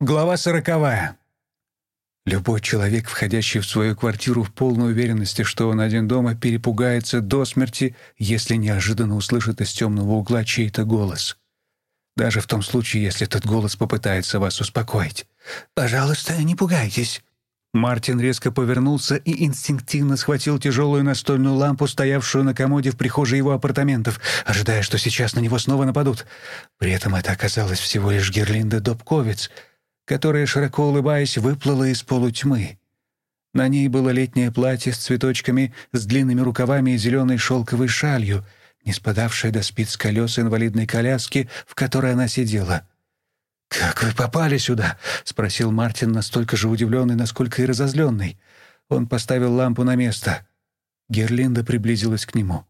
Глава сороковая. Любой человек, входящий в свою квартиру в полной уверенности, что он один дома, перепугается до смерти, если неожиданно услышит из темного угла чей-то голос. Даже в том случае, если этот голос попытается вас успокоить. «Пожалуйста, не пугайтесь». Мартин резко повернулся и инстинктивно схватил тяжелую настольную лампу, стоявшую на комоде в прихожей его апартаментов, ожидая, что сейчас на него снова нападут. При этом это оказалось всего лишь Герлинда Добковец — которая, широко улыбаясь, выплыла из полутьмы. На ней было летнее платье с цветочками, с длинными рукавами и зеленой шелковой шалью, не спадавшая до спиц колес инвалидной коляски, в которой она сидела. «Как вы попали сюда?» — спросил Мартин, настолько же удивленный, насколько и разозленный. Он поставил лампу на место. Герлинда приблизилась к нему.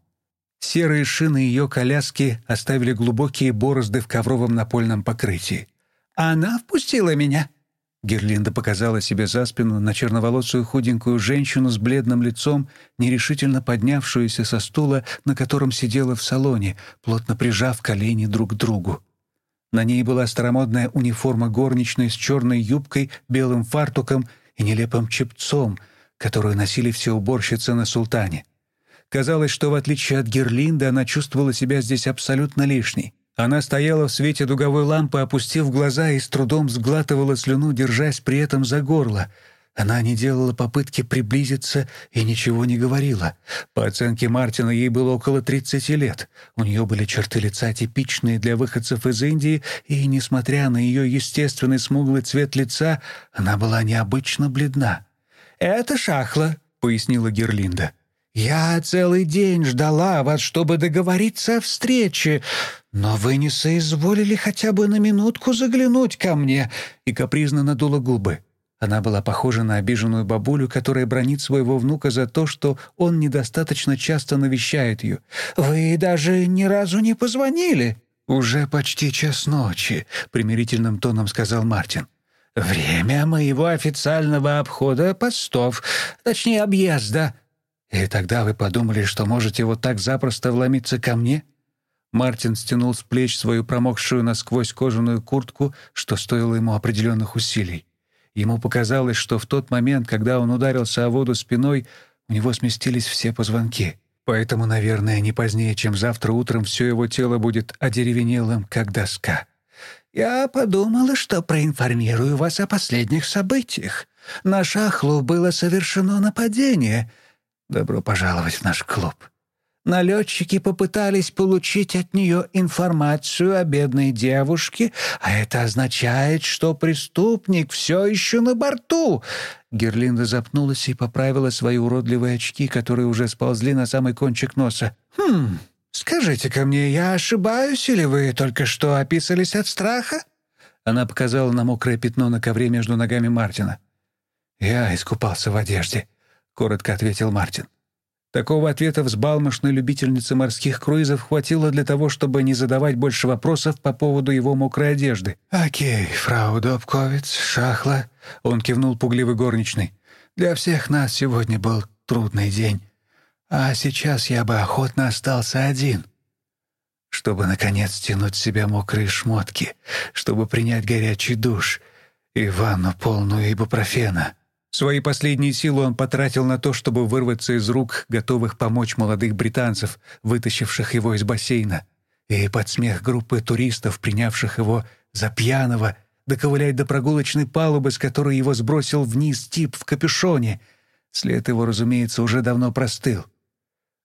Серые шины ее коляски оставили глубокие борозды в ковровом напольном покрытии. Она впустила меня». Герлинда показала себе за спину на черноволосую худенькую женщину с бледным лицом, нерешительно поднявшуюся со стула, на котором сидела в салоне, плотно прижав колени друг к другу. На ней была старомодная униформа горничной с черной юбкой, белым фартуком и нелепым чепцом, которую носили все уборщицы на султане. Казалось, что в отличие от Герлинды она чувствовала себя здесь абсолютно лишней. Она стояла в свете дуговой лампы, опустив глаза и с трудом сглатывала слюну, держась при этом за горло. Она не делала попытки приблизиться и ничего не говорила. По оценке Мартина, ей было около 30 лет. У нее были черты лица типичные для выходцев из Индии, и, несмотря на ее естественный смуглый цвет лица, она была необычно бледна. «Это Шахла», — пояснила Герлинда. «Я целый день ждала вас, чтобы договориться о встрече, но вы не соизволили хотя бы на минутку заглянуть ко мне», и капризно надула губы. Она была похожа на обиженную бабулю, которая бронит своего внука за то, что он недостаточно часто навещает ее. «Вы даже ни разу не позвонили». «Уже почти час ночи», — примирительным тоном сказал Мартин. «Время моего официального обхода постов, точнее, объезда», «И тогда вы подумали, что можете вот так запросто вломиться ко мне?» Мартин стянул с плеч свою промокшую насквозь кожаную куртку, что стоило ему определенных усилий. Ему показалось, что в тот момент, когда он ударился о воду спиной, у него сместились все позвонки. Поэтому, наверное, не позднее, чем завтра утром все его тело будет одеревенелым, как доска. «Я подумала, что проинформирую вас о последних событиях. На Шахлу было совершено нападение», Добро пожаловать в наш клуб. Налетчики попытались получить от нее информацию о бедной девушке, а это означает, что преступник все еще на борту. Герлинда запнулась и поправила свои уродливые очки, которые уже сползли на самый кончик носа. «Хм, скажите-ка мне, я ошибаюсь, или вы только что описались от страха?» Она показала на мокрое пятно на ковре между ногами Мартина. «Я искупался в одежде», коротко ответил Мартин. Такого ответа взбалмошной любительницы морских круизов хватило для того, чтобы не задавать больше вопросов по поводу его мокрой одежды. «Окей, фрау Добковиц, шахла», — он кивнул пугливый горничной. «Для всех нас сегодня был трудный день. А сейчас я бы охотно остался один, чтобы, наконец, стянуть с себя мокрые шмотки, чтобы принять горячий душ и ванну полную ибупрофена». Свои последние силы он потратил на то, чтобы вырваться из рук готовых помочь молодых британцев, вытащивших его из бассейна, и под смех группы туристов, принявших его за пьяного, доковылять до прогулочной палубы, с которой его сбросил вниз тип в капюшоне. След его, разумеется, уже давно простыл.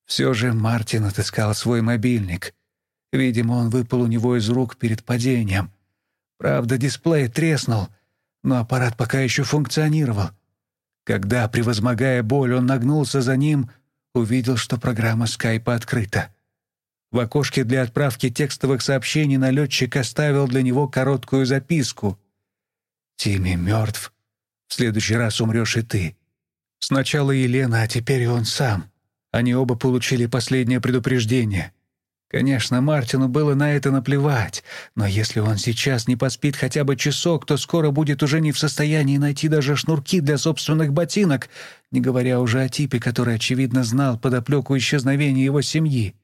Все же Мартин отыскал свой мобильник. Видимо, он выпал у него из рук перед падением. Правда, дисплей треснул, но аппарат пока еще функционировал — когда, превозмогая боль, он нагнулся за ним, увидел, что программа скайпа открыта. В окошке для отправки текстовых сообщений налетчик оставил для него короткую записку. «Тимми мертв. В следующий раз умрешь и ты. Сначала Елена, а теперь и он сам. Они оба получили последнее предупреждение. Конечно, Мартину было на это наплевать, но если он сейчас не поспит хотя бы часок, то скоро будет уже не в состоянии найти даже шнурки для собственных ботинок, не говоря уже о типе, который, очевидно, знал подоплеку исчезновения его семьи.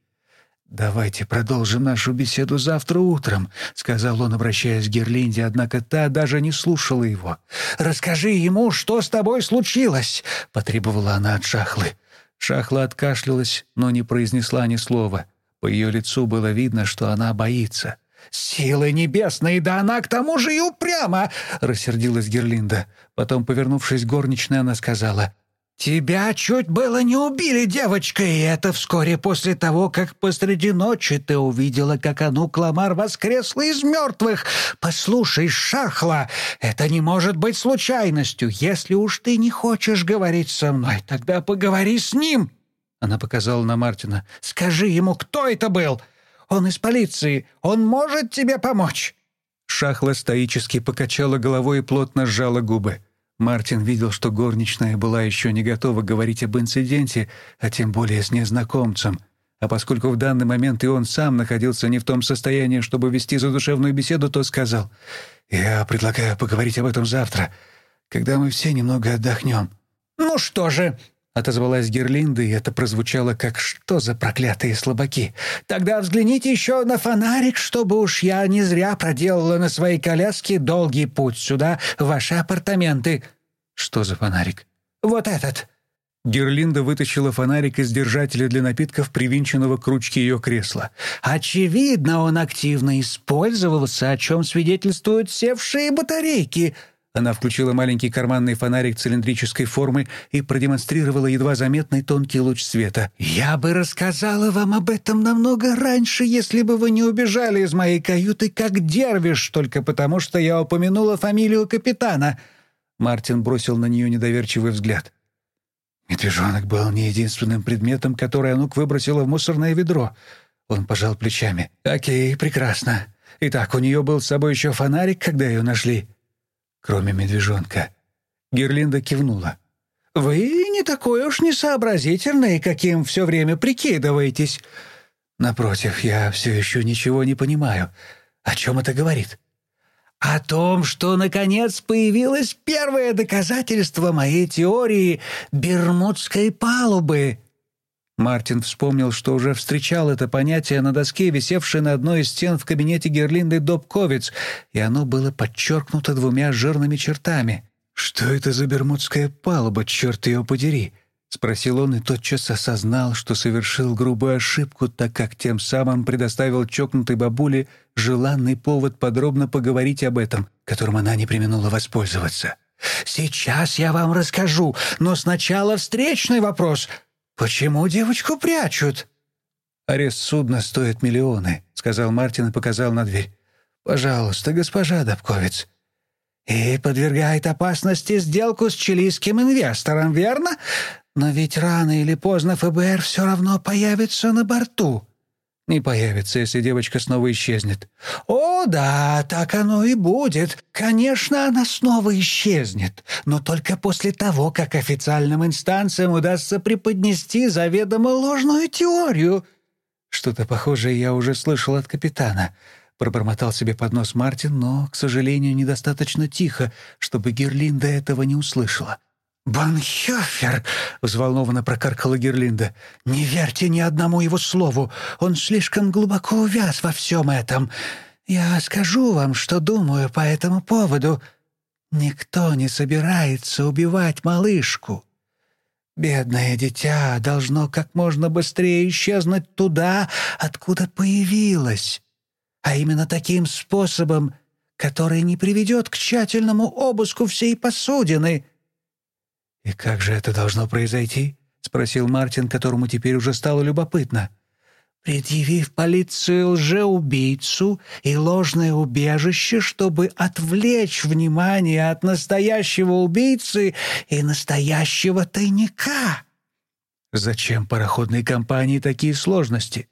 «Давайте продолжим нашу беседу завтра утром», — сказал он, обращаясь к Герлинде, однако та даже не слушала его. «Расскажи ему, что с тобой случилось», — потребовала она от Шахлы. Шахла откашлялась, но не произнесла ни слова. По ее лицу было видно, что она боится. «Силы небесные, да она к тому же и упряма!» — рассердилась Герлинда. Потом, повернувшись к горничной, она сказала, «Тебя чуть было не убили, девочка, и это вскоре после того, как посреди ночи ты увидела, как Ану Кламар воскресла из мертвых. Послушай, Шахла, это не может быть случайностью. Если уж ты не хочешь говорить со мной, тогда поговори с ним». Она показала на Мартина. «Скажи ему, кто это был? Он из полиции. Он может тебе помочь». Шахла стоически покачала головой и плотно сжала губы. Мартин видел, что горничная была еще не готова говорить об инциденте, а тем более с незнакомцем. А поскольку в данный момент и он сам находился не в том состоянии, чтобы вести задушевную беседу, то сказал, «Я предлагаю поговорить об этом завтра, когда мы все немного отдохнем». «Ну что же», — отозвалась Герлинда, и это прозвучало как «что за проклятые слабаки». «Тогда взгляните еще на фонарик, чтобы уж я не зря проделала на своей коляске долгий путь сюда, в ваши апартаменты». «Что за фонарик?» «Вот этот». Герлинда вытащила фонарик из держателя для напитков, привинченного к ручке ее кресла. «Очевидно, он активно использовался, о чем свидетельствуют севшие батарейки», она включила маленький карманный фонарик цилиндрической формы и продемонстрировала едва заметный тонкий луч света. «Я бы рассказала вам об этом намного раньше, если бы вы не убежали из моей каюты как дервиш, только потому что я упомянула фамилию капитана». Мартин бросил на нее недоверчивый взгляд. Медвежонок был не единственным предметом, который Анук выбросила в мусорное ведро. Он пожал плечами. «Окей, прекрасно. Итак, у нее был с собой еще фонарик, когда ее нашли?» Кроме медвежонка. Герлинда кивнула. «Вы не такой уж несообразительный, каким все время прикидываетесь». «Напротив, я все еще ничего не понимаю. О чем это говорит?» «О том, что, наконец, появилось первое доказательство моей теории Бермудской палубы». Мартин вспомнил, что уже встречал это понятие на доске, висевшей на одной из стен в кабинете Герлинды Добковиц, и оно было подчеркнуто двумя жирными чертами. «Что это за бермудская палуба, черт ее подери?» — спросил он и тотчас осознал, что совершил грубую ошибку, так как тем самым предоставил чокнутой бабуле желанный повод подробно поговорить об этом, которым она не применула воспользоваться. «Сейчас я вам расскажу, но сначала встречный вопрос», «Почему девочку прячут?» «Арест судна стоит миллионы», — сказал Мартин и показал на дверь. «Пожалуйста, госпожа Добковец». «И подвергает опасности сделку с чилийским инвестором, верно? Но ведь рано или поздно ФБР все равно появится на борту» не появится, если девочка снова исчезнет. «О, да, так оно и будет. Конечно, она снова исчезнет, но только после того, как официальным инстанциям удастся преподнести заведомо ложную теорию». «Что-то похожее я уже слышал от капитана», — пробормотал себе под нос Мартин, но, к сожалению, недостаточно тихо, чтобы Герлинда этого не услышала. «Банхёфер!» — взволнованно прокаркала Герлинда. «Не верьте ни одному его слову. Он слишком глубоко увяз во всем этом. Я скажу вам, что думаю по этому поводу. Никто не собирается убивать малышку. Бедное дитя должно как можно быстрее исчезнуть туда, откуда появилось. А именно таким способом, который не приведет к тщательному обыску всей посудины». «И как же это должно произойти?» — спросил Мартин, которому теперь уже стало любопытно. «Предъявив полиции лжеубийцу и ложное убежище, чтобы отвлечь внимание от настоящего убийцы и настоящего тайника». «Зачем пароходной компании такие сложности?»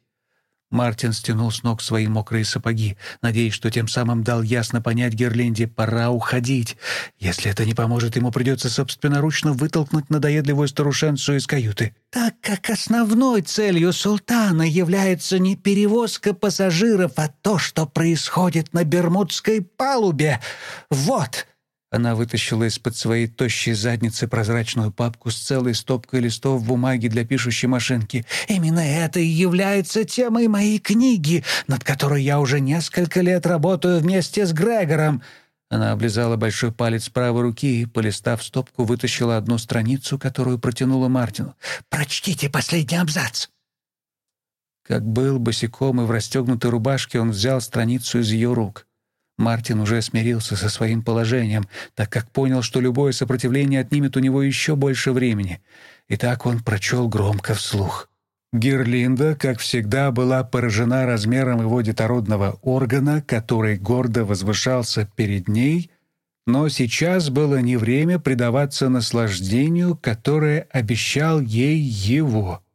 Мартин стянул с ног свои мокрые сапоги, надеясь, что тем самым дал ясно понять Герленде «пора уходить». Если это не поможет, ему придется собственноручно вытолкнуть надоедливую старушенцу из каюты. «Так как основной целью султана является не перевозка пассажиров, а то, что происходит на Бермудской палубе. Вот!» Она вытащила из-под своей тощей задницы прозрачную папку с целой стопкой листов бумаги для пишущей машинки. «Именно это и является темой моей книги, над которой я уже несколько лет работаю вместе с Грегором». Она облизала большой палец правой руки и, полистав стопку, вытащила одну страницу, которую протянула Мартину. «Прочтите последний абзац!» Как был босиком и в расстегнутой рубашке, он взял страницу из ее рук. Мартин уже смирился со своим положением, так как понял, что любое сопротивление отнимет у него еще больше времени. И так он прочел громко вслух. Герлинда, как всегда, была поражена размером его детородного органа, который гордо возвышался перед ней, но сейчас было не время предаваться наслаждению, которое обещал ей его —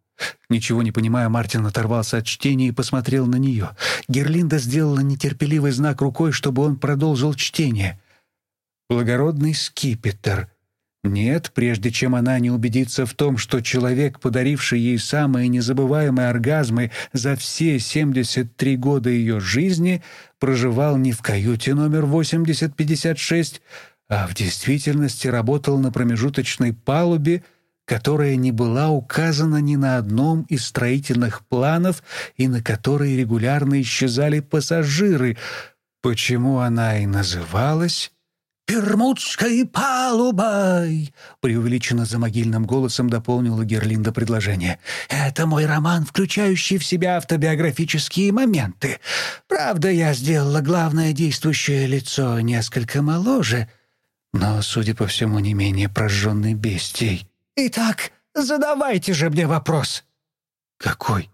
Ничего не понимая, Мартин оторвался от чтения и посмотрел на нее. Герлинда сделала нетерпеливый знак рукой, чтобы он продолжил чтение. «Благородный скипетр», нет, прежде чем она не убедится в том, что человек, подаривший ей самые незабываемые оргазмы за все 73 года ее жизни, проживал не в каюте номер 8056, а в действительности работал на промежуточной палубе которая не была указана ни на одном из строительных планов и на которой регулярно исчезали пассажиры, почему она и называлась «Пермудской палубой!» — преувеличенно за могильным голосом дополнила Герлинда предложение. «Это мой роман, включающий в себя автобиографические моменты. Правда, я сделала главное действующее лицо несколько моложе, но, судя по всему, не менее прожженной бестией. «Итак, задавайте же мне вопрос». «Какой?»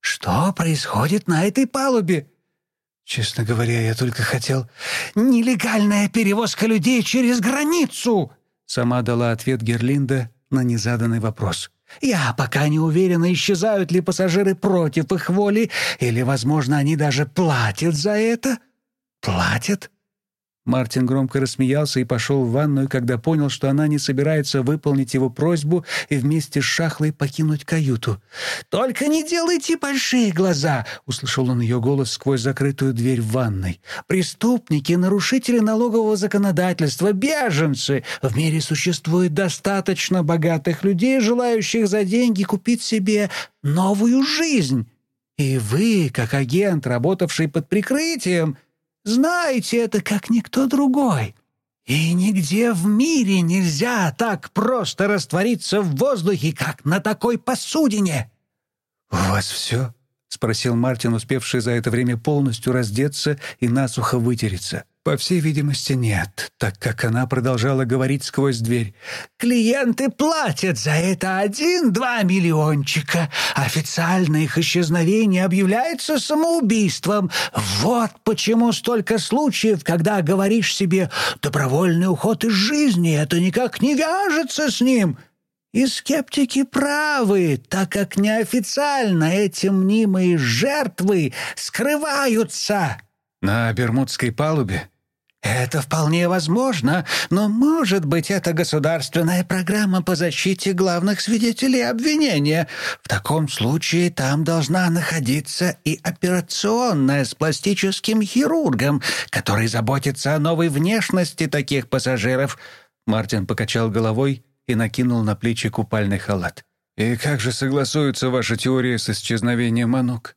«Что происходит на этой палубе?» «Честно говоря, я только хотел...» «Нелегальная перевозка людей через границу!» Сама дала ответ Герлинда на незаданный вопрос. «Я пока не уверена, исчезают ли пассажиры против их воли, или, возможно, они даже платят за это». «Платят?» Мартин громко рассмеялся и пошел в ванную, когда понял, что она не собирается выполнить его просьбу и вместе с Шахлой покинуть каюту. «Только не делайте большие глаза!» — услышал он ее голос сквозь закрытую дверь в ванной. «Преступники, нарушители налогового законодательства, беженцы! В мире существует достаточно богатых людей, желающих за деньги купить себе новую жизнь. И вы, как агент, работавший под прикрытием...» Знаете это, как никто другой. И нигде в мире нельзя так просто раствориться в воздухе, как на такой посудине». «У вас все?» — спросил Мартин, успевший за это время полностью раздеться и насухо вытереться. По всей видимости, нет, так как она продолжала говорить сквозь дверь. «Клиенты платят за это один-два миллиончика. Официально их исчезновение объявляется самоубийством. Вот почему столько случаев, когда говоришь себе «добровольный уход из жизни, это никак не вяжется с ним». И скептики правы, так как неофициально эти мнимые жертвы скрываются». «На Бермудской палубе?» «Это вполне возможно, но, может быть, это государственная программа по защите главных свидетелей обвинения. В таком случае там должна находиться и операционная с пластическим хирургом, который заботится о новой внешности таких пассажиров». Мартин покачал головой и накинул на плечи купальный халат. «И как же согласуются ваши теории с исчезновением Манук?»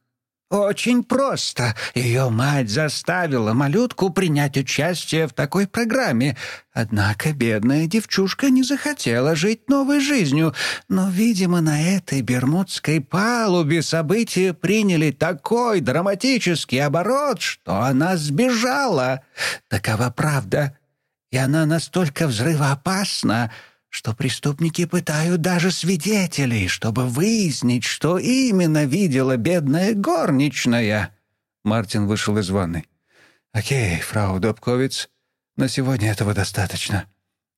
Очень просто. Ее мать заставила малютку принять участие в такой программе. Однако бедная девчушка не захотела жить новой жизнью. Но, видимо, на этой бермудской палубе события приняли такой драматический оборот, что она сбежала. Такова правда. И она настолько взрывоопасна, что преступники пытают даже свидетелей, чтобы выяснить, что именно видела бедная горничная». Мартин вышел из ванны. «Окей, фрау Добковиц, на сегодня этого достаточно».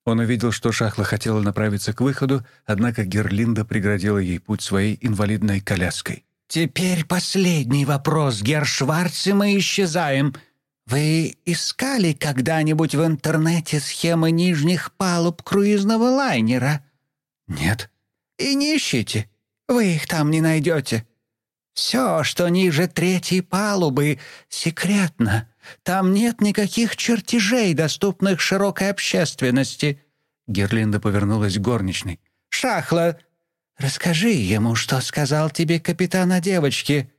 Он увидел, что Шахла хотела направиться к выходу, однако Герлинда преградила ей путь своей инвалидной коляской. «Теперь последний вопрос, и мы исчезаем. «Вы искали когда-нибудь в интернете схемы нижних палуб круизного лайнера?» «Нет». «И не ищите. Вы их там не найдете. Все, что ниже третьей палубы, секретно. Там нет никаких чертежей, доступных широкой общественности». Герлинда повернулась к горничной. «Шахла, расскажи ему, что сказал тебе капитан о девочке».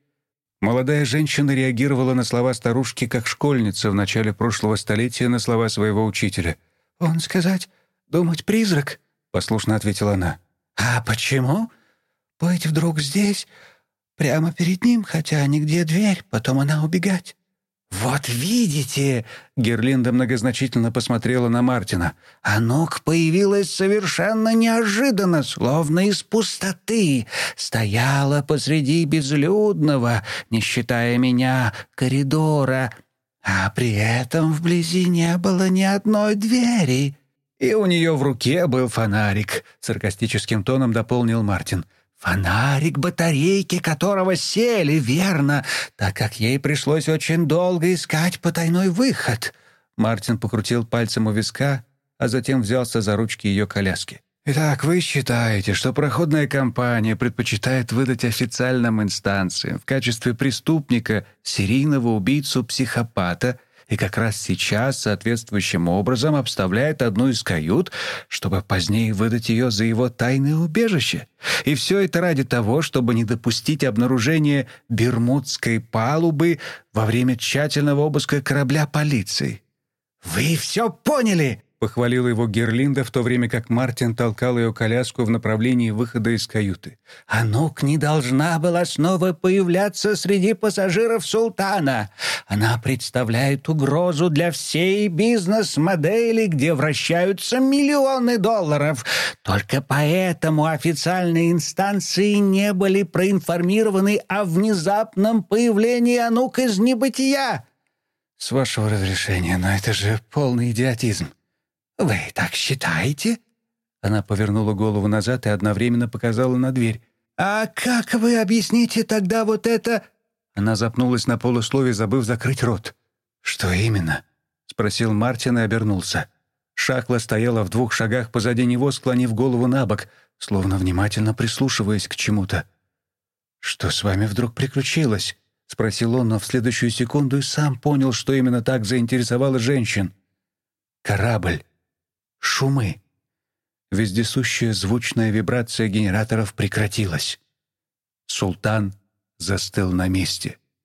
Молодая женщина реагировала на слова старушки как школьница в начале прошлого столетия на слова своего учителя. «Он сказать, думать призрак?» — послушно ответила она. «А почему? Быть вдруг здесь, прямо перед ним, хотя нигде дверь, потом она убегать». «Вот видите!» — Герлинда многозначительно посмотрела на Мартина. «А ног появилась совершенно неожиданно, словно из пустоты. Стояла посреди безлюдного, не считая меня, коридора, а при этом вблизи не было ни одной двери». «И у нее в руке был фонарик», — саркастическим тоном дополнил Мартин. Фонарик батарейки которого сели, верно, так как ей пришлось очень долго искать потайной выход. Мартин покрутил пальцем у виска, а затем взялся за ручки ее коляски. «Итак, вы считаете, что проходная компания предпочитает выдать официальным инстанциям в качестве преступника серийного убийцу-психопата и как раз сейчас соответствующим образом обставляет одну из кают, чтобы позднее выдать ее за его тайное убежище. И все это ради того, чтобы не допустить обнаружения Бермудской палубы во время тщательного обыска корабля полиции. «Вы все поняли!» — похвалила его Герлинда, в то время как Мартин толкал ее коляску в направлении выхода из каюты. «Анук не должна была снова появляться среди пассажиров «Султана». Она представляет угрозу для всей бизнес-модели, где вращаются миллионы долларов. Только поэтому официальные инстанции не были проинформированы о внезапном появлении Анук из небытия». «С вашего разрешения, но это же полный идиотизм». «Вы так считаете?» Она повернула голову назад и одновременно показала на дверь. «А как вы объясните тогда вот это...» Она запнулась на полуслове, забыв закрыть рот. «Что именно?» — спросил Мартин и обернулся. Шакла стояла в двух шагах позади него, склонив голову на бок, словно внимательно прислушиваясь к чему-то. «Что с вами вдруг приключилось?» — спросил он, но в следующую секунду и сам понял, что именно так заинтересовало женщин. «Корабль шумы. Вездесущая звучная вибрация генераторов прекратилась. Султан застыл на месте.